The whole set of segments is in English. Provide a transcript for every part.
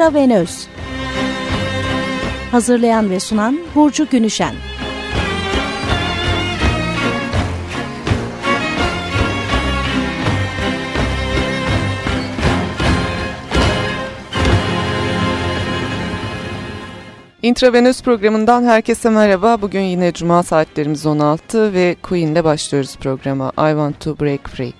İntravenöz Hazırlayan ve sunan Burcu Günüşen Intravenöz programından herkese merhaba. Bugün yine cuma saatlerimiz 16 ve Queen ile başlıyoruz programa I Want to Break Free.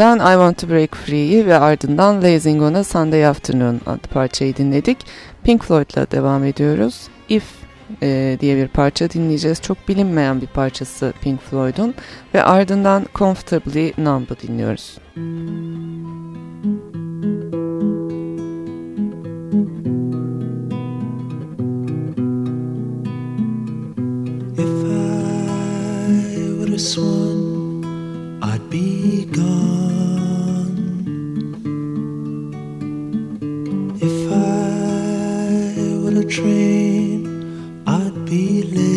albümünden I Want To Break Free'yi ve ardından Lazing On A Sunday Afternoon adlı parçayı dinledik. Pink Floyd'la devam ediyoruz. If e, diye bir parça dinleyeceğiz. Çok bilinmeyen bir parçası Pink Floyd'un ve ardından Comfortably Numb'ı dinliyoruz. If I would have train, I'd be late.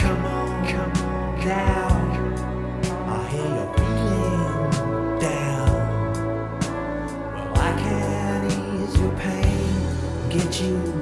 Come on, come on down. I hear you're feeling down. Well, I can ease your pain, get you.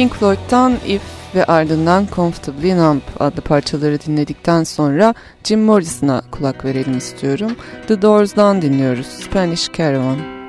Pink Floyd'dan If ve ardından Comfortably Numb adlı parçaları dinledikten sonra Jim Morrison'a kulak verelim istiyorum. The Doors'dan dinliyoruz Spanish Caravan.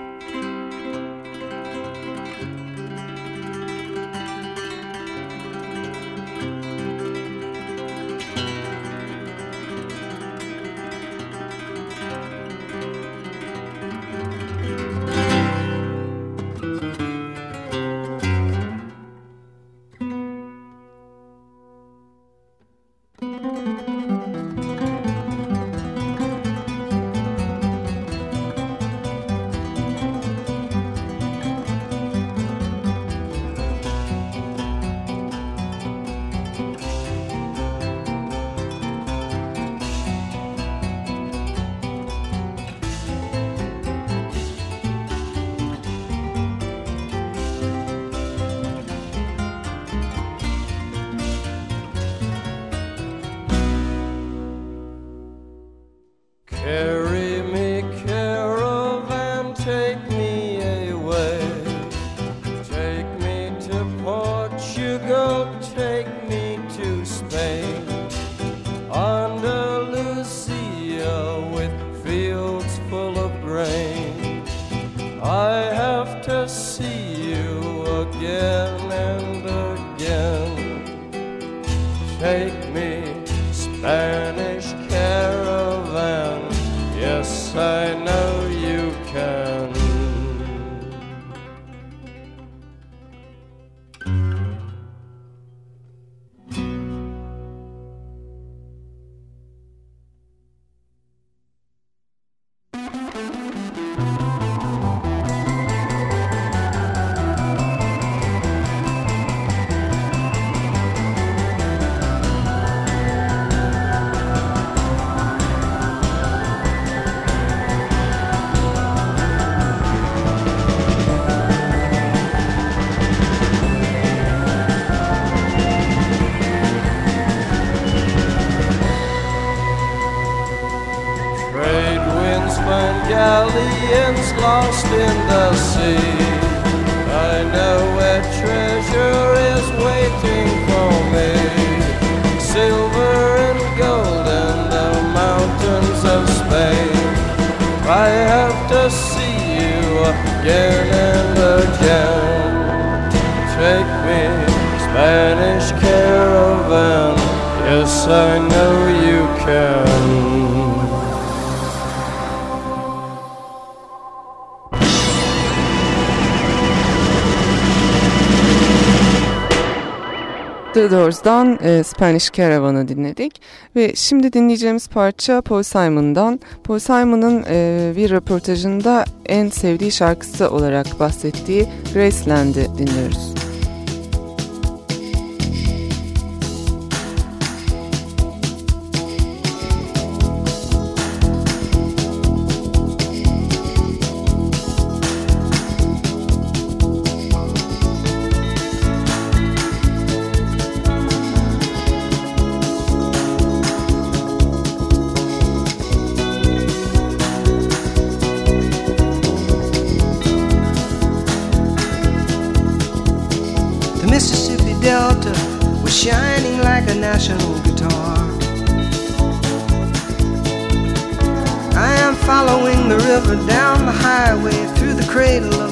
e, Spanish Caravan'ı dinledik. Ve şimdi dinleyeceğimiz parça Paul Simon'dan. Paul Simon'ın e, bir röportajında en sevdiği şarkısı olarak bahsettiği Graceland'i dinliyoruz.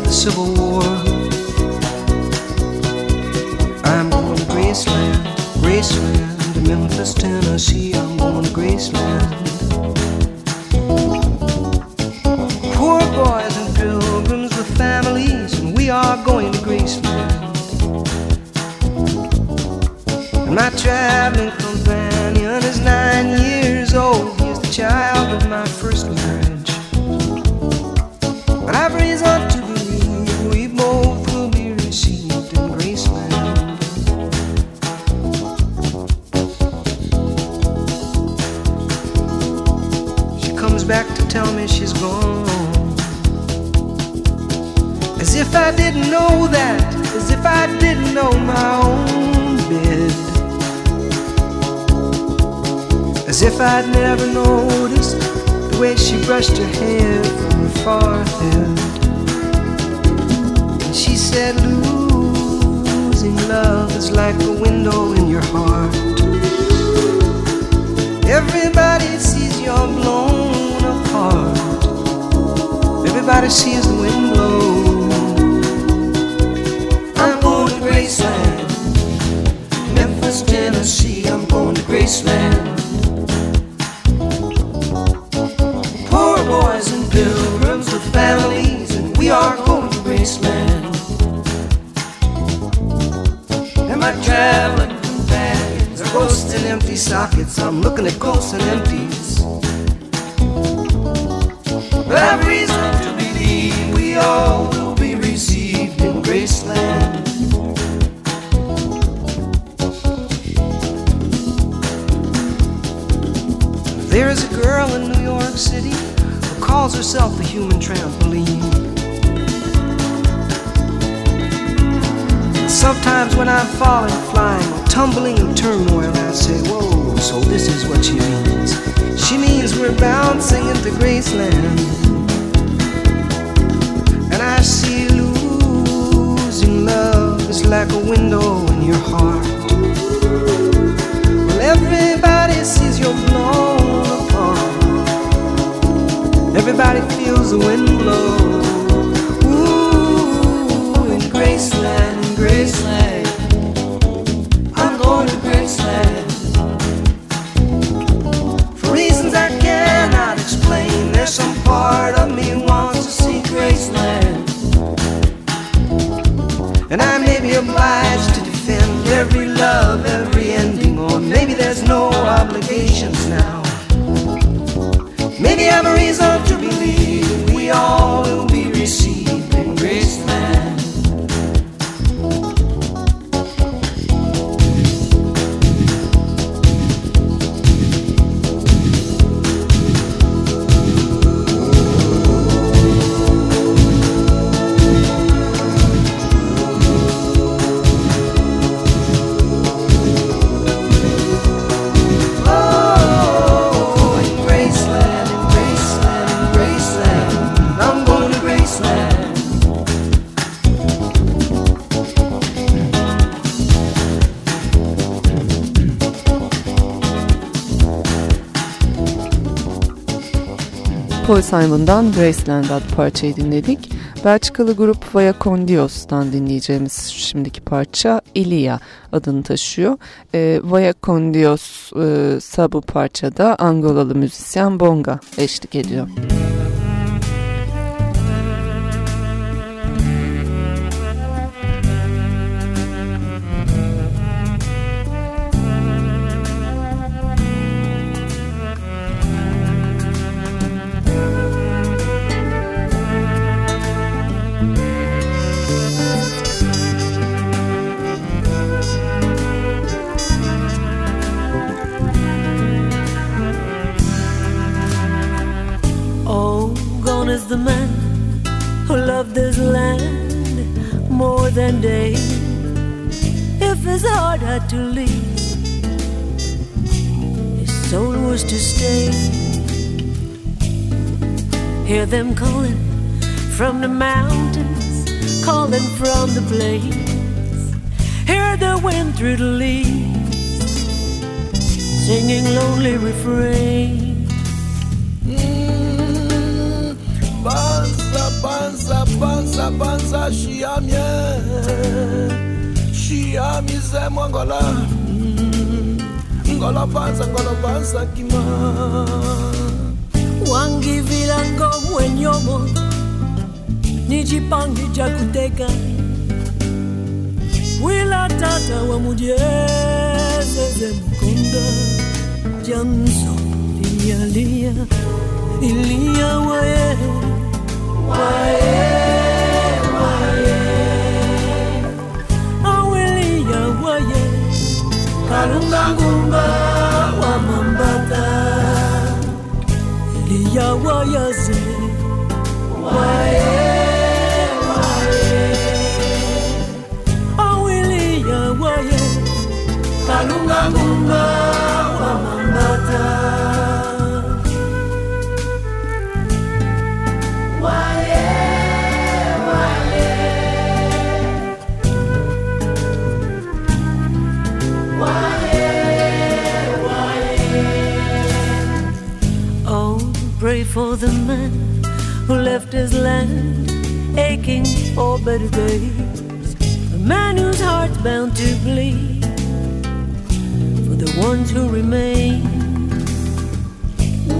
the Civil War. calls herself the human trampoline. Sometimes when I'm falling, flying, or tumbling in turmoil, I say, Whoa, so this is what she means. She means we're bouncing into Graceland. And I see losing love is like a window in your heart. Well, everybody sees your Everybody feels the wind blow. Ooh, in Graceland, in Graceland. I'm going to Graceland. For reasons I cannot explain, there's some part of me wants. Reason to believe we all Paul Simon'dan Graceland adlı parçayı dinledik. Belçikalı grup Vaya Condios'tan dinleyeceğimiz şimdiki parça Ilia adını taşıyor. E, Vaya Condios e, bu parçada Angolalı müzisyen Bonga eşlik ediyor. Man who left his land aching for better days. A man whose heart's bound to bleed for the ones who remain.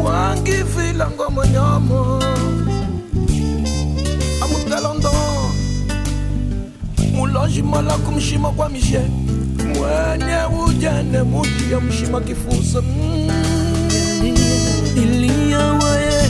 Wangifila ngomo nyomo Amutelondo Muloji mala kumshima kwa mishe Mwenye ujene muji mshima kifusa mm. Ilia wae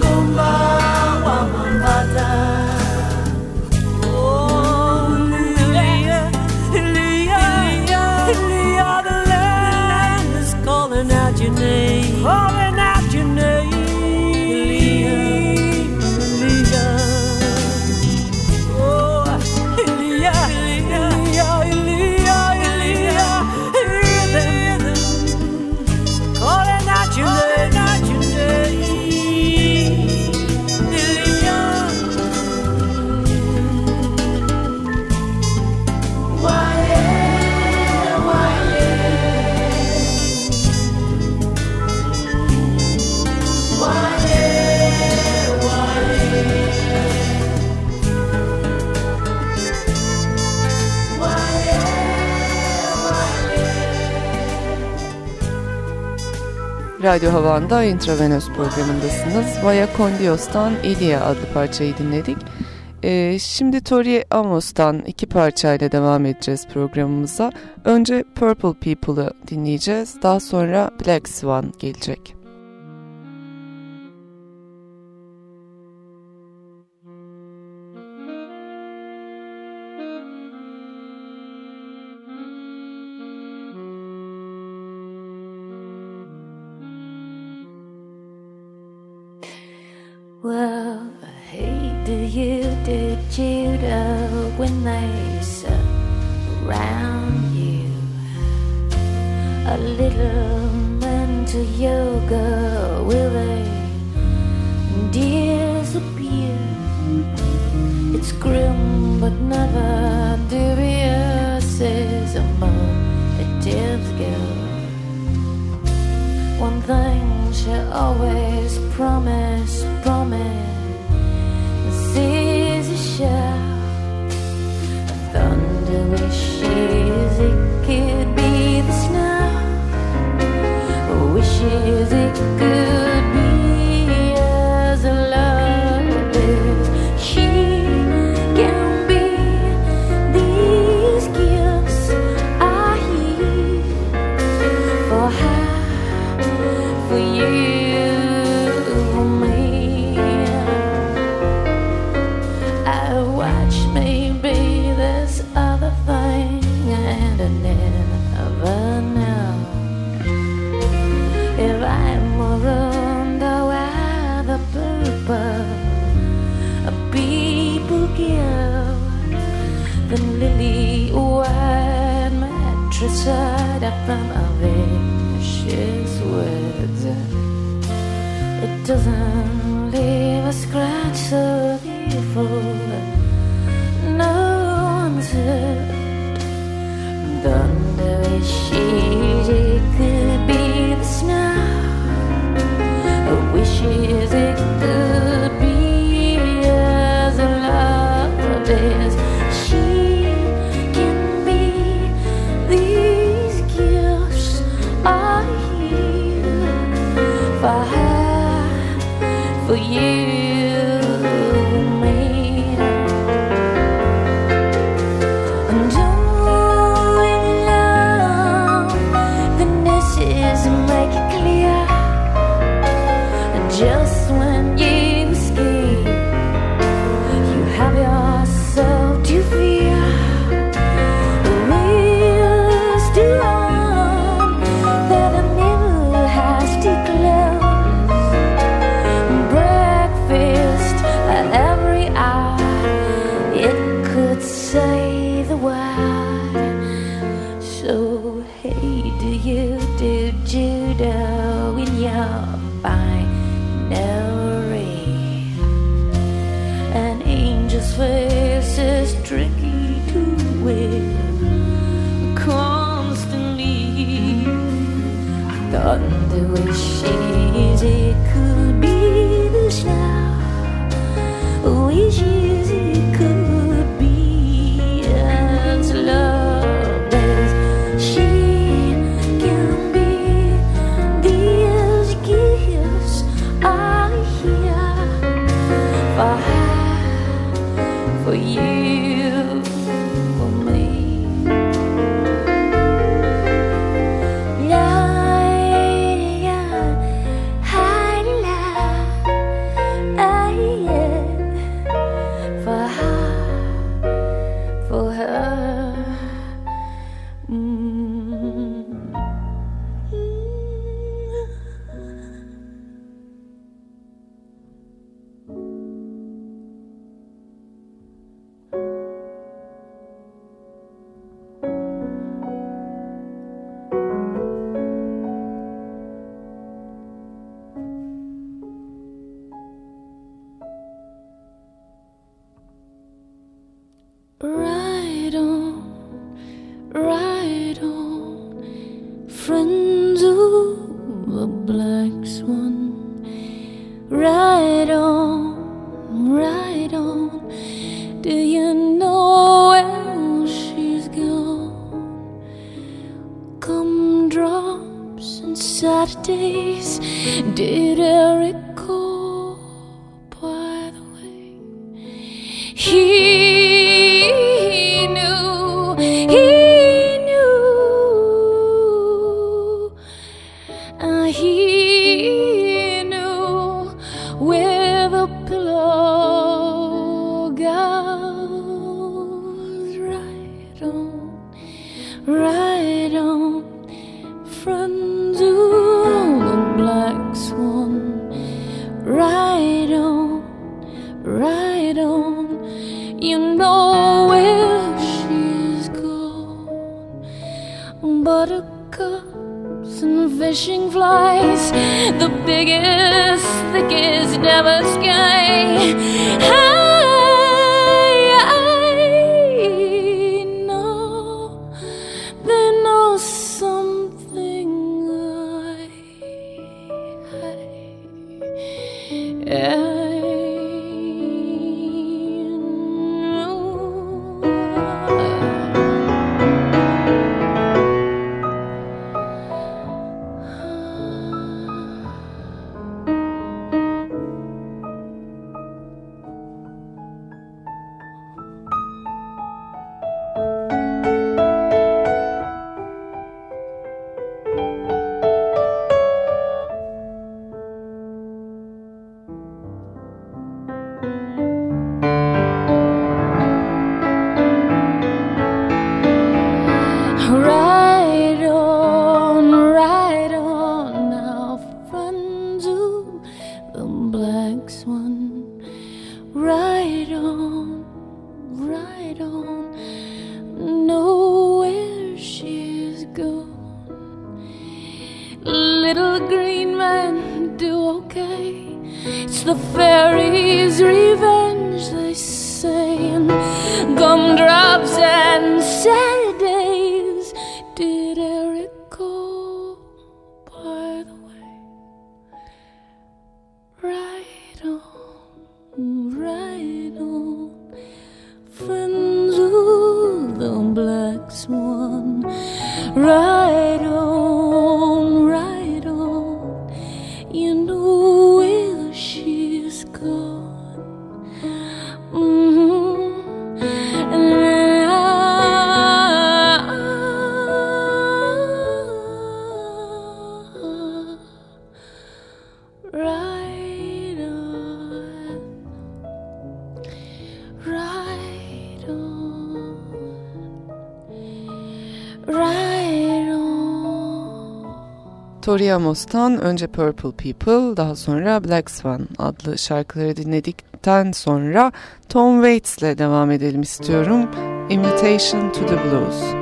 Radyo Havan'da Intravenöz programındasınız. Vaya Condios'tan Ilia adlı parçayı dinledik. Ee, şimdi Tori Amos'tan iki parçayla devam edeceğiz programımıza. Önce Purple People'ı dinleyeceğiz. Daha sonra Black Swan gelecek. Know when they surround you? A little mental yoga, will they disappear? It's grim but never dubious as a motive girl. One thing she always promised Good tied up from our vanishes words. It doesn't leave a scratch so beautiful. No one's hurt. is she. it could be the snow. I wish it could. fishing flies, the biggest, thickest, never sky. Notoriamos'tan önce Purple People daha sonra Black Swan adlı şarkıları dinledikten sonra Tom Waits'le devam edelim istiyorum. Invitation to the Blues.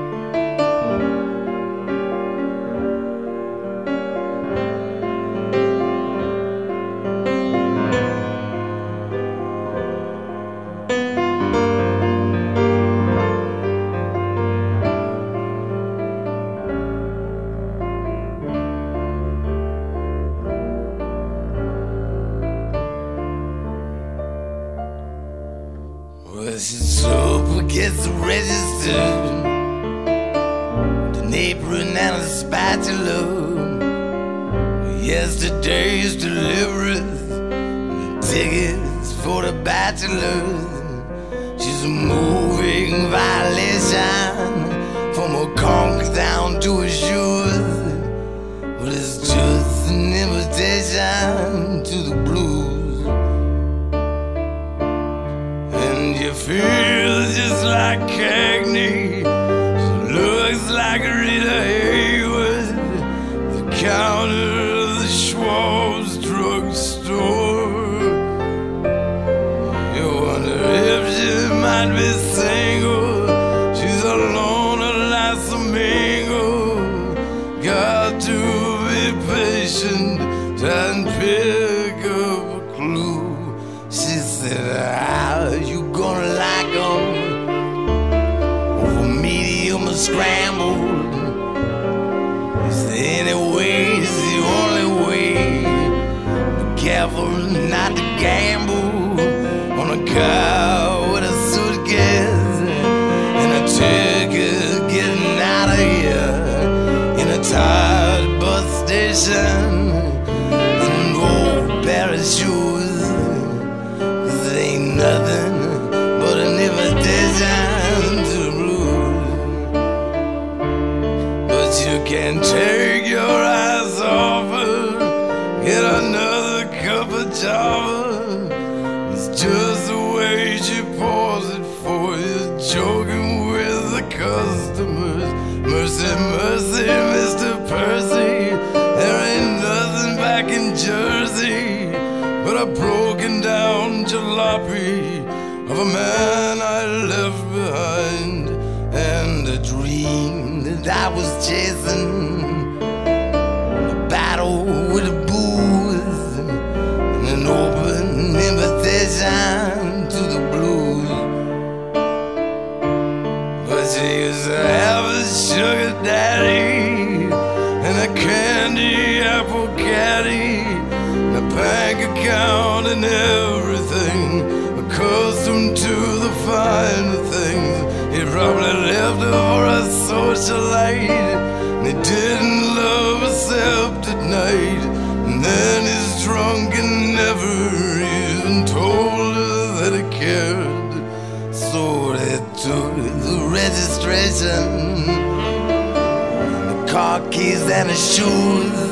Yeah. accepted or a socialite. And he didn't love herself at night. And then he's drunk and never even told her that he cared. So they took the registration, the car keys and his shoes.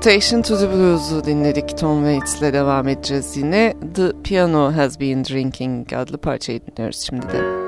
Invitation to the Blues'u dinledik. Tom Waits'le devam edeceğiz yine. The Piano Has Been Drinking adlı parçayı dinliyoruz şimdi de.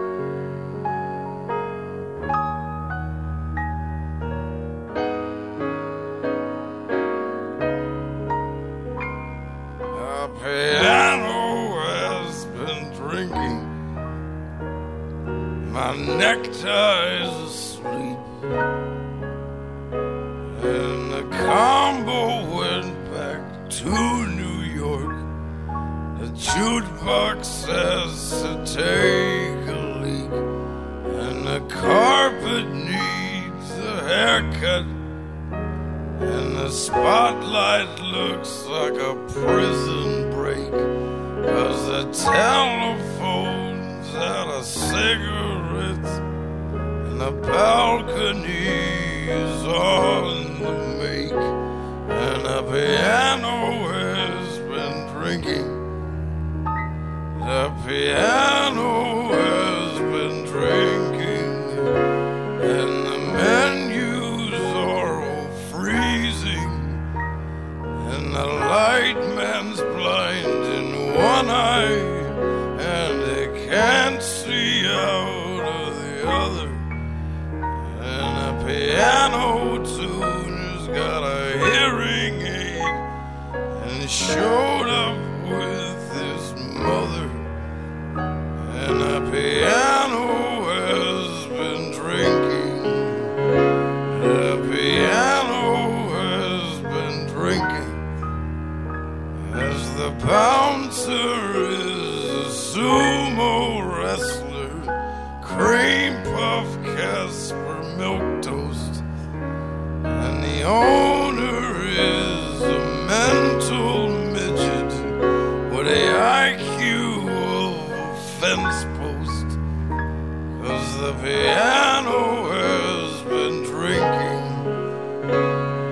the piano has been drinking.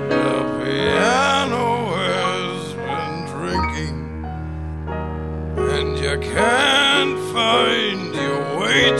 The piano has been drinking. And you can't find your way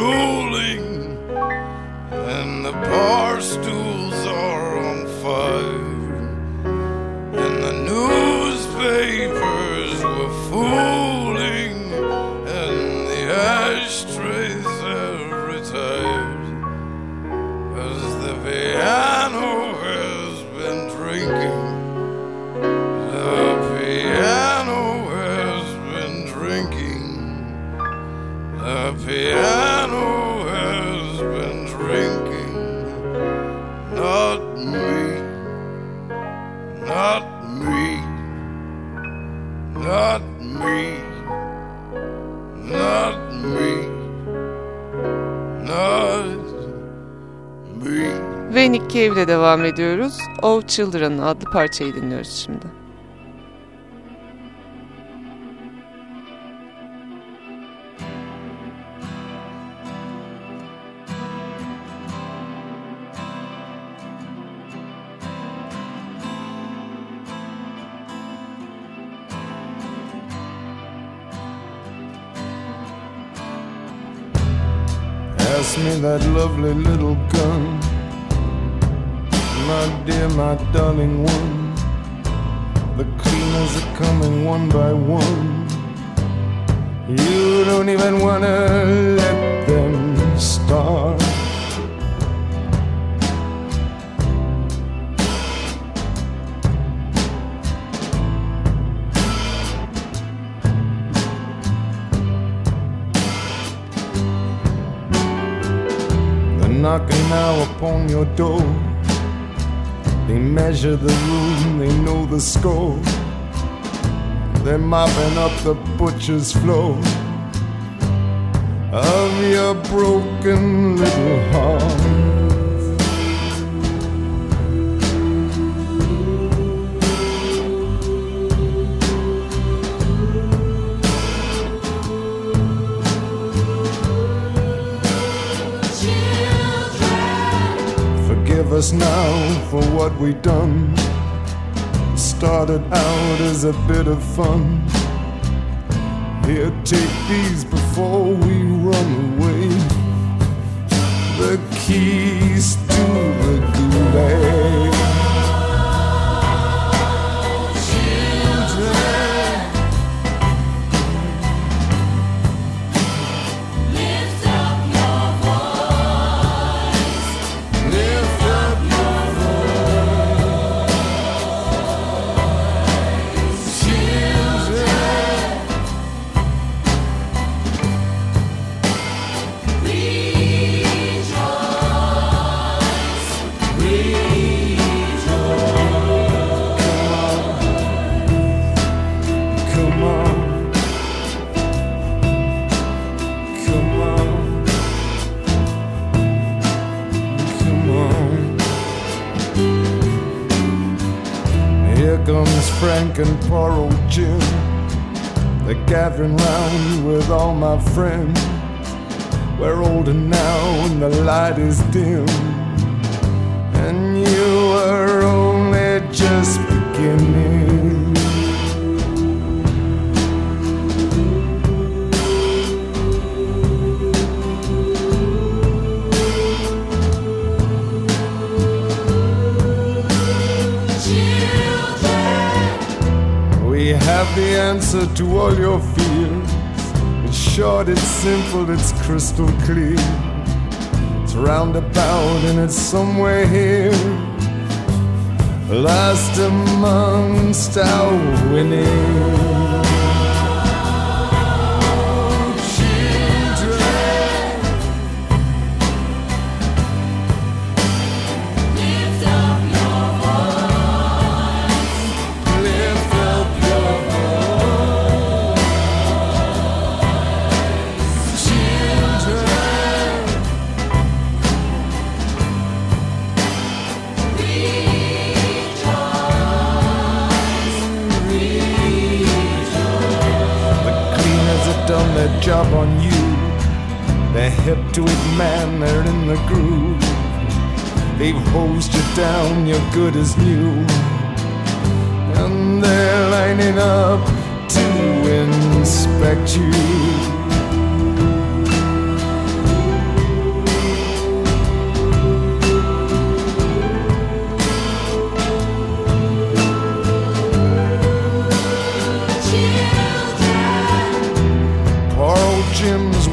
is drooling, and the bar ile devam ediyoruz. Oh Children adlı parçayı dinliyoruz şimdi. Pass me that lovely my darling one. The cleaners are coming one by one. You don't even wanna let them start. They're knocking now upon your door. They measure the room, they know the score. They're mopping up the butcher's floor of your broken little heart. Us now for what we done. Started out as a bit of fun. Here, take these before we run away. The keys to the gulag. Here comes Frank and poor old Jim. They're gathering round with all my friends. We're older now and the light is dim. And you are only just beginning. Have the answer to all your fears. It's short, it's simple, it's crystal clear. It's roundabout and it's somewhere here. Last amongst our winning. Hosed you down, you're good as new. And they're lining up to inspect you.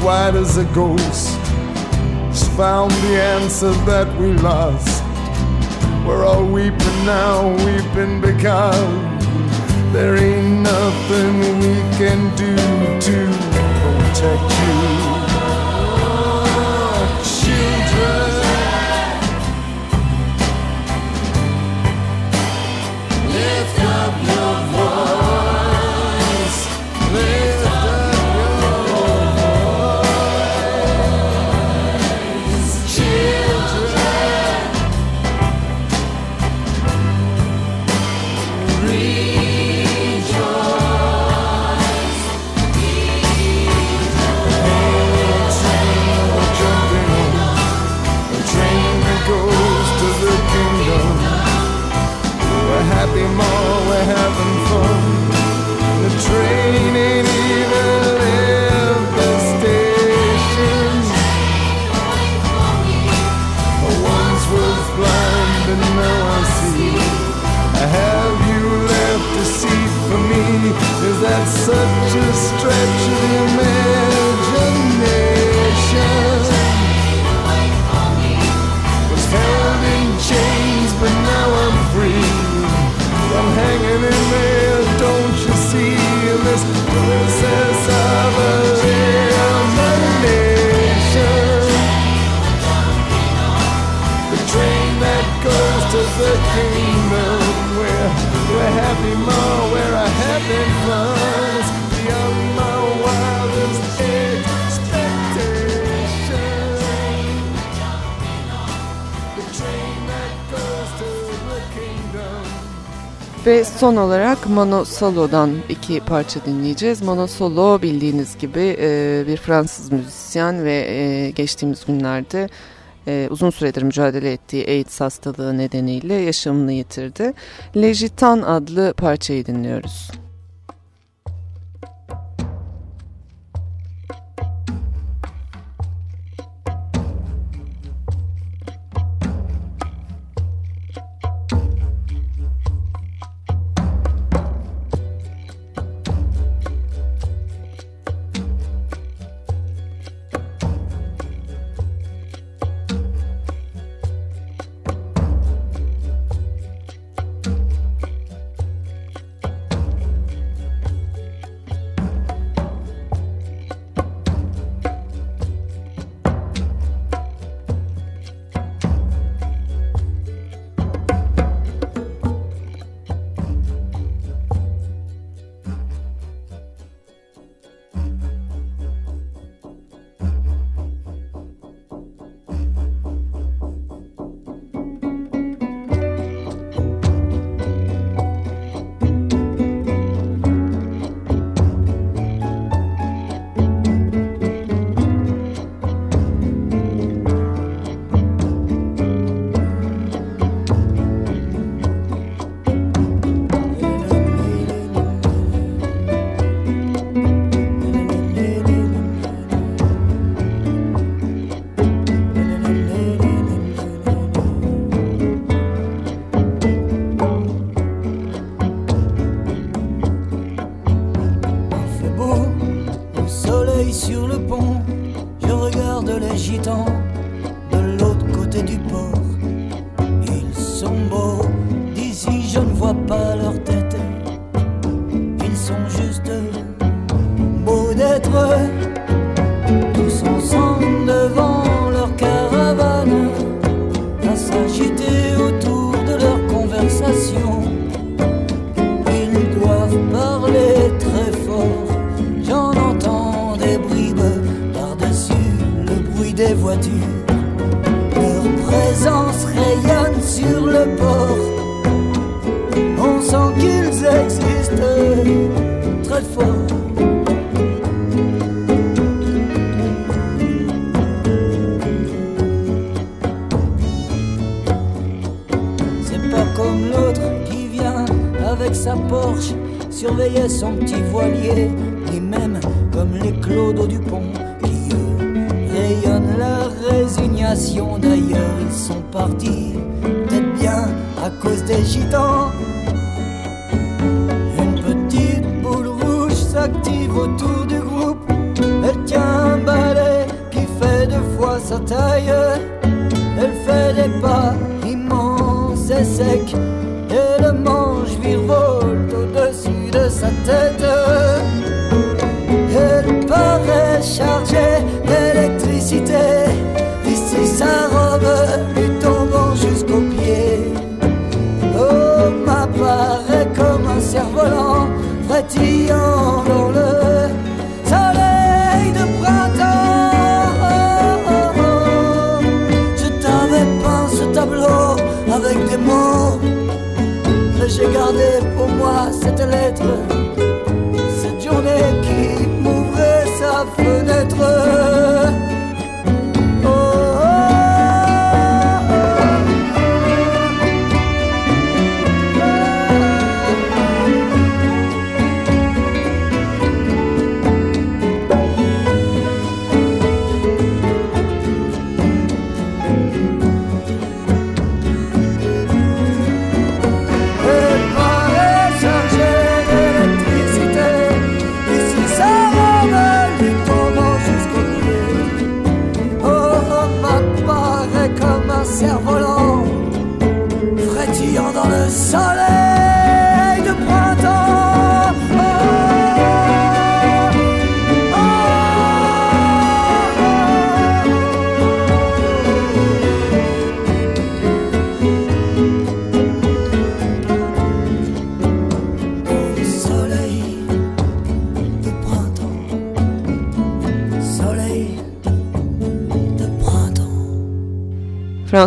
white as a ghost found the answer that we lost. We're all weeping now, weeping because there ain't nothing we can do to protect you. Ve son olarak Mono Solo'dan iki parça dinleyeceğiz. Mono Solo bildiğiniz gibi e, bir Fransız müzisyen ve e, geçtiğimiz günlerde e, uzun süredir mücadele ettiği AIDS hastalığı nedeniyle yaşamını yitirdi. Lejitan adlı parçayı dinliyoruz.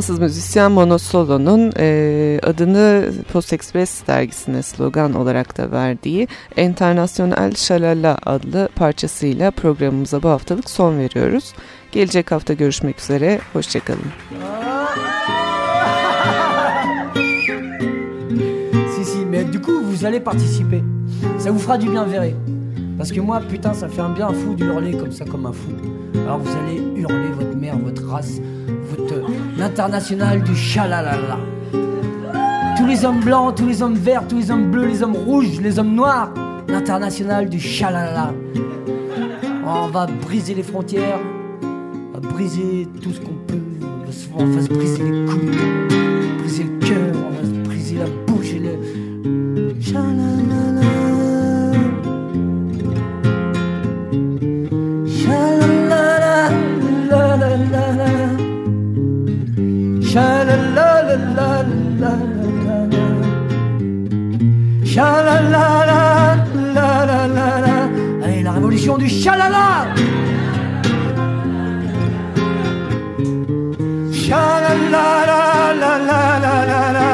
Fransız müzisyen Mono Solo'nun e, adını Post Express dergisine slogan olarak da verdiği International Shalala adlı parçasıyla programımıza bu haftalık son veriyoruz. Gelecek hafta görüşmek üzere, hoşçakalın. Si, si, mais du coup, vous allez participer. Ça vous fera du bien, verrez. Parce que moi, putain, ça fait un bien fou de hurler comme ça, comme un fou. Alors vous allez hurler votre mère, votre race, votre l'international du chalalala. Tous les hommes blancs, tous les hommes verts, tous les hommes bleus, les hommes rouges, les hommes noirs. L'international du chalalala. On va briser les frontières, on va briser tout ce qu'on peut. On va se, briser les couilles, briser le cœur, on va se briser la bouche et le. Chalalala. Chalalala, la, la, la, la. Allez, la révolution du chalala Chalalala, la, la, la, la, la.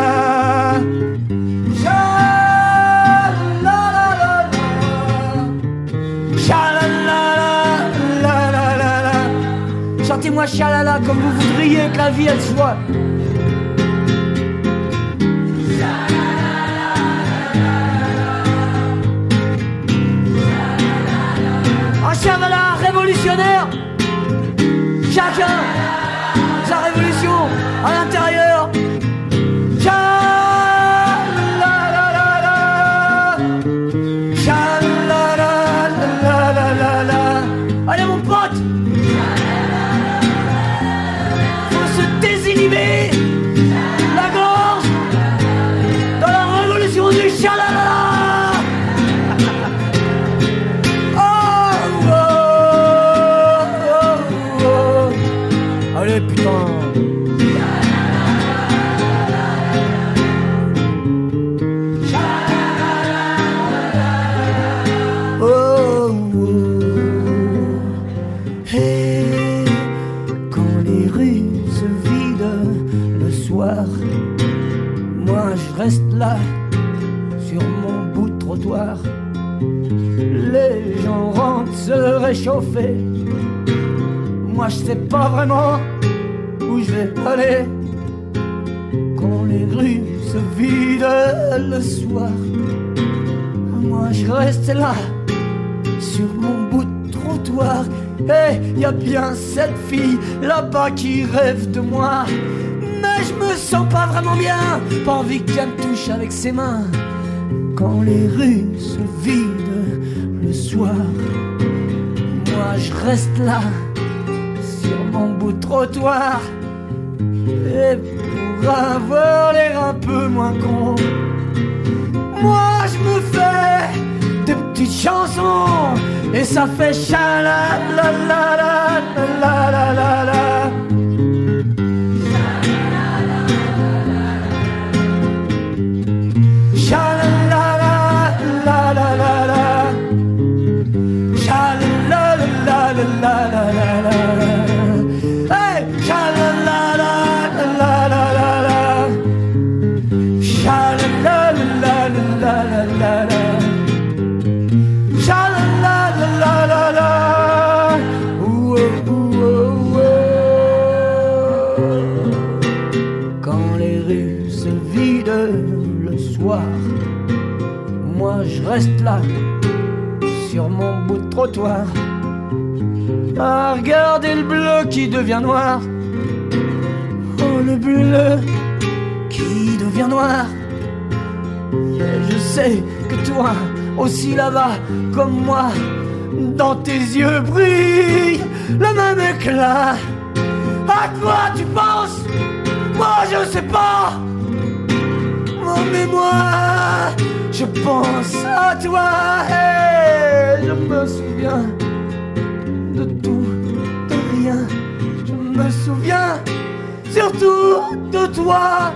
Chalalala, Chalalala, la, la, la, la. Chantez-moi chalala comme vous voudriez que la vie elle soit. Révolution à l'intérieur. Moi je sais pas vraiment où je vais aller. Quand les rues se vident le soir, Moi je reste là, sur mon bout de trottoir. Et eh, y a bien cette fille là-bas qui rêve de moi. Mais je me sens pas vraiment bien, pas envie qu'elle me touche avec ses mains. Quand les rues se vident le soir, moi je reste là, trottoir. Et pour avoir l'air un peu moins con, moi je me fais des petites chansons et ça fait cha la la la la la la la trottoir, à regarder le bleu qui devient noir. Oh, le bleu qui devient noir. Je sais que toi aussi là-bas, comme moi, dans tes yeux brille le même éclat. À quoi tu penses? Moi je sais pas. Oh, mais je pense à toi je me souviens de tout, de rien. Je me souviens surtout de toi.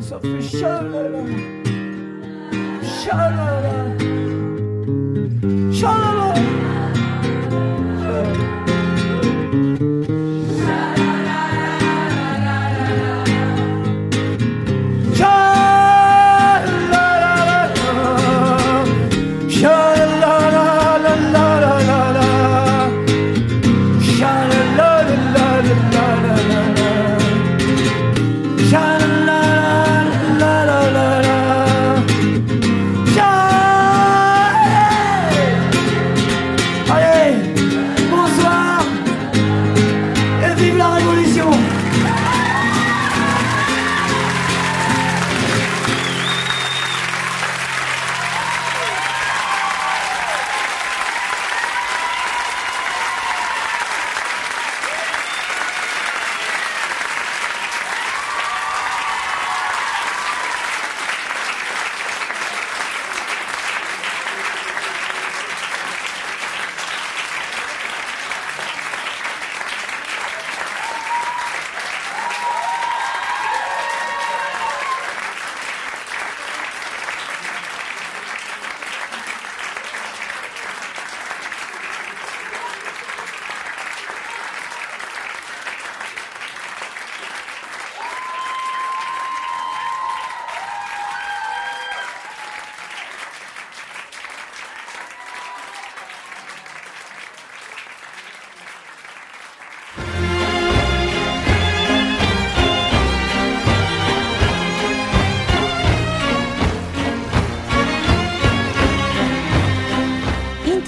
Ça fait chalala, chalala, chalala.